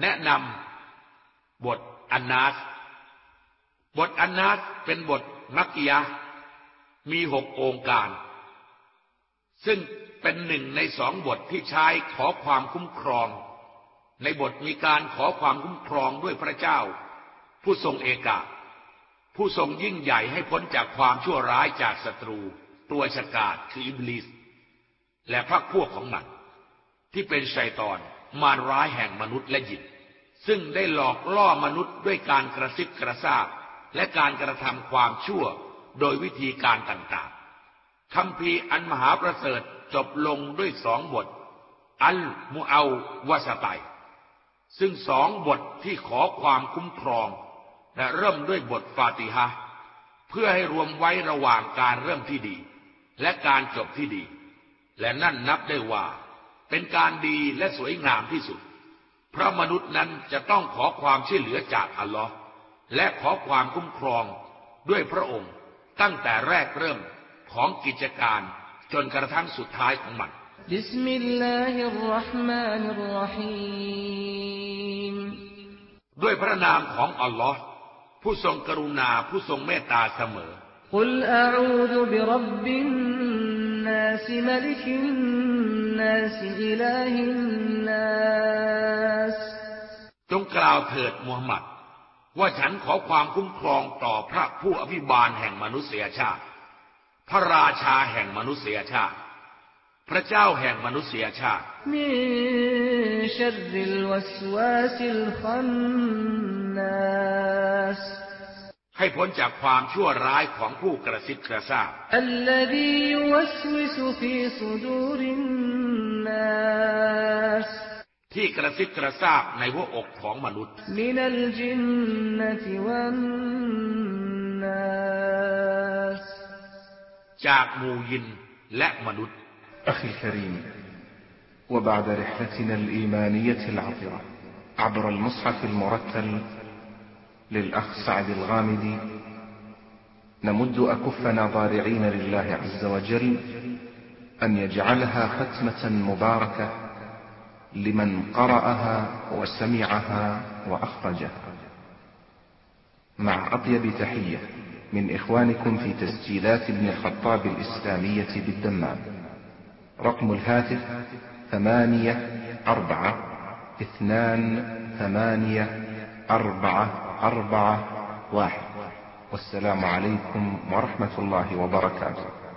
แนะนำบทอันนาส บทอันนาสเป็นบทมักกิยะมีหกองค์การ ซึ่งเป็นหนึ่งในสองบทที่ใช้ขอความคุ้มครอง ในบทมีการขอความคุ้มครองด้วยพระเจ้า ผู้ทรงเอกาผู้ทรงยิ่งใหญ่ให้พ้นจากความชั่วร้ายจากศัตรู ตัวฉกาจคืออิบลิส และพรรคพวกของมัน ที่เป็นชัยตอน มารร้ายแห่งมนุษย์และยิน ซึ่งได้หลอกล่อมนุษย์ด้วยการกระซิบกระซาบ และการกระทำความชั่วโดยวิธีการต่างๆคำพีอันมหาประเสริฐจบลงด้วยสองบท อัลมูเอาวาสไต ซึ่งสองบทที่ขอความคุ้มครอง และเริ่มด้วยบทฟาติฮะเพื่อให้รวมไว้ระหว่างการเริ่มที่ดี และการจบที่ดี และนั่นนับได้ว่า เป็นการดีและสวยงามที่สุด เพราะมนุษย์นั้นจะต้องขอความช่วยเหลือจากอัลลอฮ์และขอความคุ้มครองด้วยพระองค์ตั้งแต่แรกเริ่มของกิจการจนกระทั่งสุดท้ายของมันบิสมิลลาฮิรราะห์มานิรราะฮีมด้วยพระนามของอัลลอฮ์ผู้ทรงกรุณาผู้ทรงเมตตาเสมอกุลอาอูดุบิรับบินนาสมลิกินนาสอิลาฮินนาสจงกล่าวเถิดมูฮัมหมัด ว่าฉันขอความคุ้มครองต่อพระผู้อภิบาลแห่งมนุษยชาติ พระราชาแห่งมนุษยชาติ พระเจ้าแห่งมนุษยชาติมิชัริลวสวาสิลขันนัส ให้พ้นจากความชั่วร้ายของผู้กระซิบกระซาบที่กระซิบกระซาบในหัวอกของมนุษย์จากหมู่ยินและมนุษย์ أخي الكريم وبعد رحلتنا الإيمانية العطرة عبر المصحف المرتل للأخ سعد الغامدي. نمد أكفنا ضارعين لله عز وجل أن يجعلها ختمة مباركة لمن قرأها وسمعها وأخرجها. مع أطيب تحية من إخوانكم في تسجيلات ابن الخطاب الإسلامية بالدمام. رقم الهاتف ثمانية أربعة اثنان ثمانية أربعة أربعة واحد. والسلام عليكم ورحمة الله وبركاته.